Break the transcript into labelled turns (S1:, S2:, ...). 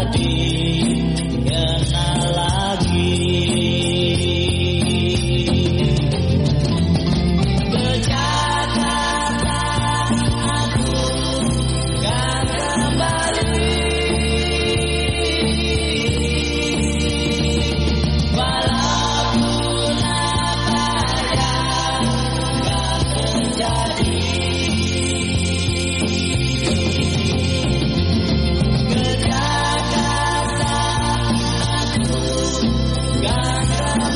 S1: jadi God.